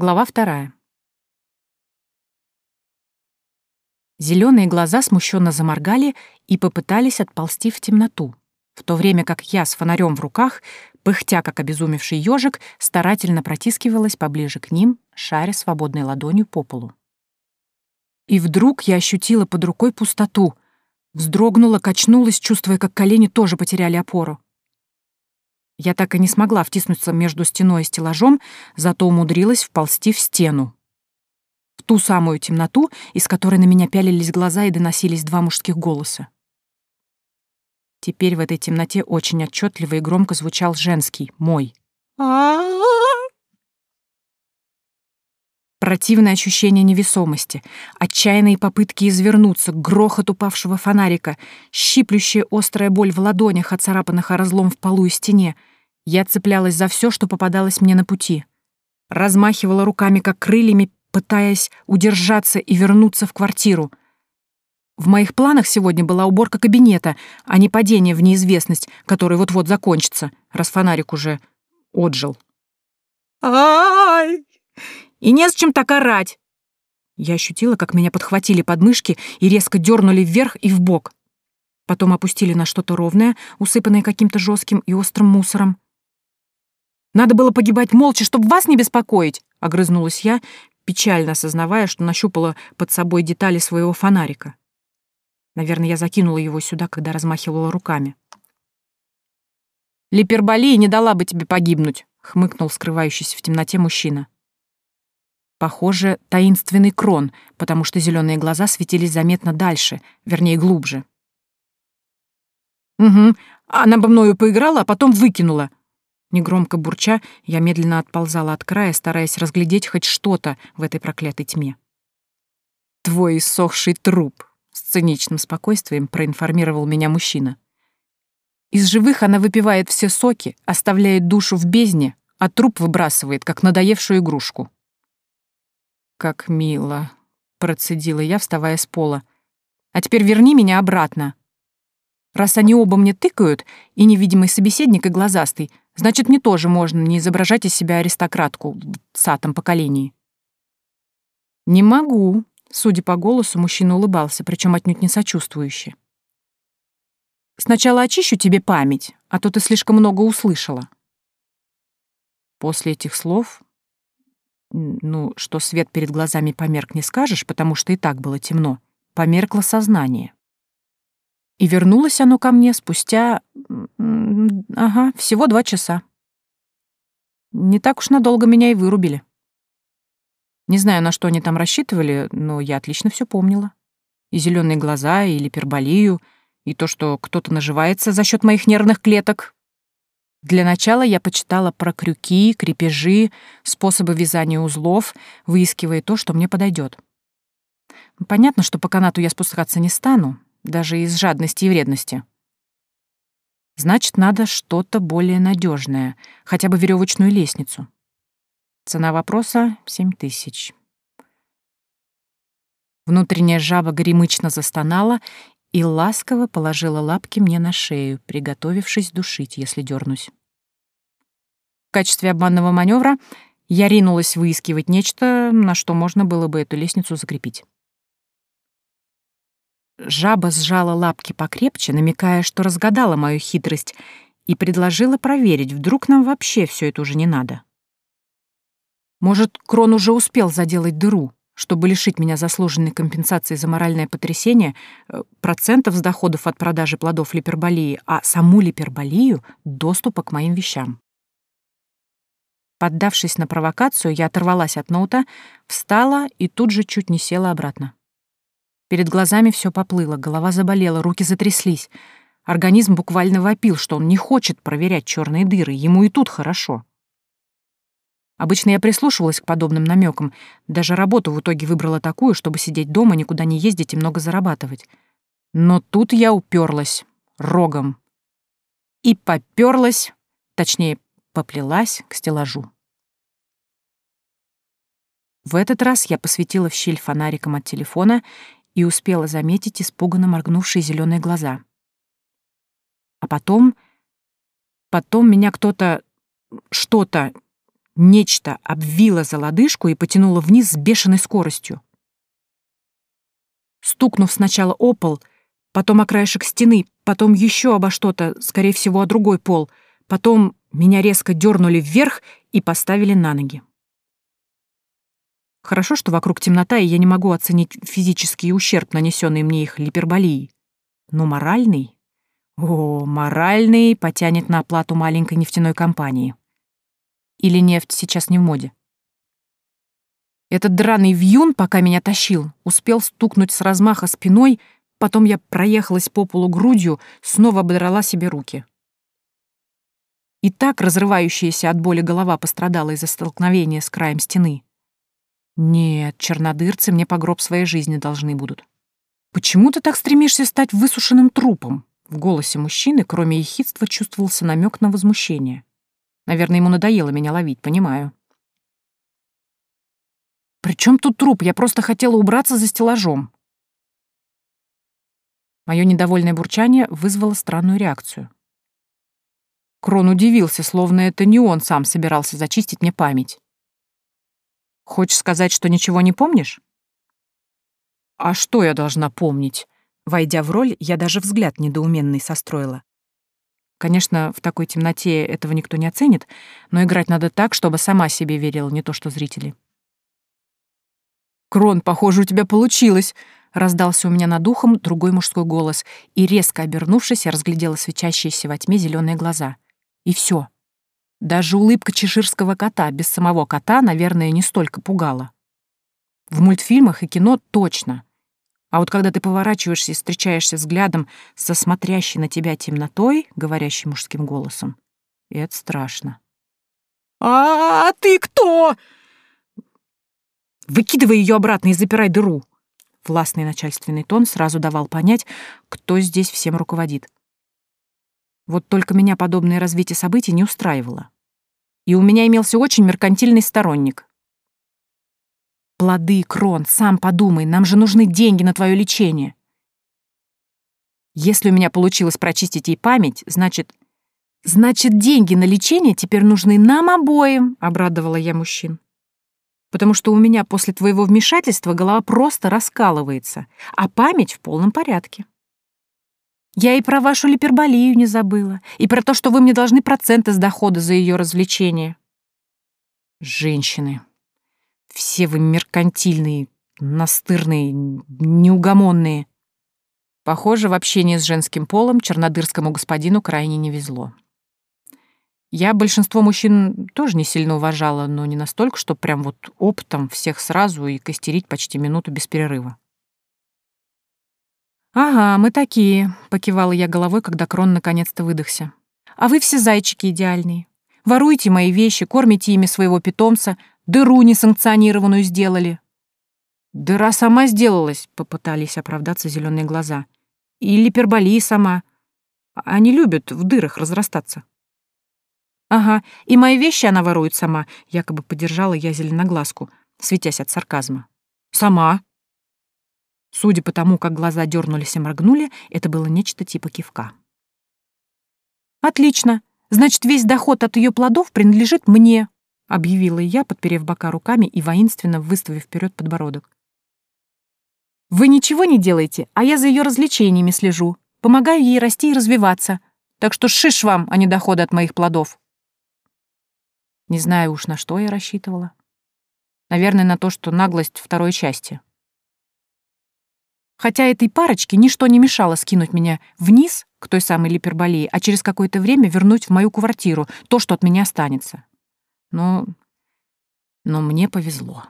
Глава вторая. Зеленые глаза смущенно заморгали и попытались отползти в темноту, в то время как я с фонарем в руках, пыхтя как обезумевший ежик, старательно протискивалась поближе к ним, шаря свободной ладонью по полу. И вдруг я ощутила под рукой пустоту, вздрогнула, качнулась, чувствуя, как колени тоже потеряли опору. Я так и не смогла втиснуться между стеной и стеллажом, зато умудрилась вползти в стену. В ту самую темноту, из которой на меня пялились глаза и доносились два мужских голоса. Теперь в этой темноте очень отчетливо и громко звучал женский, мой. Противное ощущение невесомости, отчаянные попытки извернуться, грохот упавшего фонарика, щиплющая острая боль в ладонях, оцарапанных о разлом в полу и стене — я цеплялась за все, что попадалось мне на пути. Размахивала руками, как крыльями, пытаясь удержаться и вернуться в квартиру. В моих планах сегодня была уборка кабинета, а не падение в неизвестность, который вот-вот закончится, раз фонарик уже отжил. «Ай!» «И незачем так орать!» Я ощутила, как меня подхватили подмышки и резко дернули вверх и вбок. Потом опустили на что-то ровное, усыпанное каким-то жестким и острым мусором. Надо было погибать молча, чтобы вас не беспокоить, огрызнулась я, печально осознавая, что нащупала под собой детали своего фонарика. Наверное, я закинула его сюда, когда размахивала руками. «Липерболия не дала бы тебе погибнуть», — хмыкнул скрывающийся в темноте мужчина. Похоже, таинственный крон, потому что зеленые глаза светились заметно дальше, вернее, глубже. «Угу, она бы мною поиграла, а потом выкинула», Негромко бурча, я медленно отползала от края, стараясь разглядеть хоть что-то в этой проклятой тьме. «Твой иссохший труп», — с циничным спокойствием проинформировал меня мужчина. «Из живых она выпивает все соки, оставляет душу в бездне, а труп выбрасывает, как надоевшую игрушку». «Как мило», — процедила я, вставая с пола. «А теперь верни меня обратно. Раз они оба мне тыкают, и невидимый собеседник, и глазастый, Значит, мне тоже можно не изображать из себя аристократку в сатом поколении. Не могу. Судя по голосу, мужчина улыбался, причем отнюдь не сочувствующе. Сначала очищу тебе память, а то ты слишком много услышала. После этих слов, ну, что свет перед глазами померк не скажешь, потому что и так было темно, померкло сознание. И вернулось оно ко мне спустя... Ага, всего два часа. Не так уж надолго меня и вырубили. Не знаю, на что они там рассчитывали, но я отлично все помнила. И зеленые глаза, и липерболию, и то, что кто-то наживается за счет моих нервных клеток. Для начала я почитала про крюки, крепежи, способы вязания узлов, выискивая то, что мне подойдет. Понятно, что по канату я спускаться не стану, даже из жадности и вредности. Значит, надо что-то более надежное, хотя бы веревочную лестницу. Цена вопроса — семь тысяч. Внутренняя жаба гремычно застонала и ласково положила лапки мне на шею, приготовившись душить, если дернусь. В качестве обманного маневра я ринулась выискивать нечто, на что можно было бы эту лестницу закрепить. Жаба сжала лапки покрепче, намекая, что разгадала мою хитрость, и предложила проверить, вдруг нам вообще все это уже не надо. Может, Крон уже успел заделать дыру, чтобы лишить меня заслуженной компенсации за моральное потрясение, э, процентов с доходов от продажи плодов липерболии, а саму липерболию — доступа к моим вещам. Поддавшись на провокацию, я оторвалась от ноута, встала и тут же чуть не села обратно. Перед глазами все поплыло, голова заболела, руки затряслись. Организм буквально вопил, что он не хочет проверять черные дыры, ему и тут хорошо. Обычно я прислушивалась к подобным намекам, даже работу в итоге выбрала такую, чтобы сидеть дома, никуда не ездить и много зарабатывать. Но тут я уперлась рогом. И поперлась, точнее, поплелась к стеллажу. В этот раз я посветила в щель фонариком от телефона и успела заметить испуганно моргнувшие зеленые глаза. А потом... Потом меня кто-то... что-то... Нечто обвило за лодыжку и потянуло вниз с бешеной скоростью. Стукнув сначала о пол, потом о краешек стены, потом еще обо что-то, скорее всего, о другой пол, потом меня резко дернули вверх и поставили на ноги. Хорошо, что вокруг темнота, и я не могу оценить физический ущерб, нанесенный мне их липерболией. Но моральный? О, моральный потянет на оплату маленькой нефтяной компании. Или нефть сейчас не в моде? Этот драный вьюн, пока меня тащил, успел стукнуть с размаха спиной, потом я проехалась по полу грудью, снова ободрала себе руки. И так разрывающаяся от боли голова пострадала из-за столкновения с краем стены. Нет, чернодырцы мне по гроб своей жизни должны будут. Почему ты так стремишься стать высушенным трупом? В голосе мужчины, кроме ехидства, чувствовался намек на возмущение. Наверное, ему надоело меня ловить, понимаю. «При чем тут труп? Я просто хотела убраться за стеллажом». Мое недовольное бурчание вызвало странную реакцию. Крон удивился, словно это не он сам собирался зачистить мне память. Хочешь сказать, что ничего не помнишь? А что я должна помнить? Войдя в роль, я даже взгляд недоуменный состроила. Конечно, в такой темноте этого никто не оценит, но играть надо так, чтобы сама себе верила, не то что зрители. «Крон, похоже, у тебя получилось!» — раздался у меня над ухом другой мужской голос, и, резко обернувшись, я разглядела свечащиеся во тьме зеленые глаза. И все. Даже улыбка чеширского кота без самого кота, наверное, не столько пугала. В мультфильмах и кино точно. А вот когда ты поворачиваешься и встречаешься взглядом со смотрящей на тебя темнотой, говорящей мужским голосом, это страшно. «А, -а, -а ты кто?» «Выкидывай ее обратно и запирай дыру!» Властный начальственный тон сразу давал понять, кто здесь всем руководит. Вот только меня подобное развитие событий не устраивало. И у меня имелся очень меркантильный сторонник. «Плоды, Крон, сам подумай, нам же нужны деньги на твое лечение». Если у меня получилось прочистить ей память, значит... «Значит, деньги на лечение теперь нужны нам обоим», — обрадовала я мужчин. «Потому что у меня после твоего вмешательства голова просто раскалывается, а память в полном порядке». Я и про вашу липерболию не забыла, и про то, что вы мне должны проценты с дохода за ее развлечение. Женщины. Все вы меркантильные, настырные, неугомонные. Похоже, в общении с женским полом чернодырскому господину крайне не везло. Я большинство мужчин тоже не сильно уважала, но не настолько, что прям вот оптом всех сразу и костерить почти минуту без перерыва. «Ага, мы такие», — покивала я головой, когда Крон наконец-то выдохся. «А вы все зайчики идеальные. Воруете мои вещи, кормите ими своего питомца, дыру несанкционированную сделали». «Дыра сама сделалась», — попытались оправдаться зеленые глаза. «Или перболии сама. Они любят в дырах разрастаться». «Ага, и мои вещи она ворует сама», — якобы поддержала я зеленоглазку, светясь от сарказма. «Сама», Судя по тому, как глаза дернулись и моргнули, это было нечто типа кивка. «Отлично. Значит, весь доход от ее плодов принадлежит мне», — объявила я, подперев бока руками и воинственно выставив вперед подбородок. «Вы ничего не делаете, а я за ее развлечениями слежу, помогаю ей расти и развиваться, так что шиш вам, а не доходы от моих плодов». Не знаю уж, на что я рассчитывала. Наверное, на то, что наглость второй части. Хотя этой парочке ничто не мешало скинуть меня вниз, к той самой липерболии, а через какое-то время вернуть в мою квартиру то, что от меня останется. Но... но мне повезло.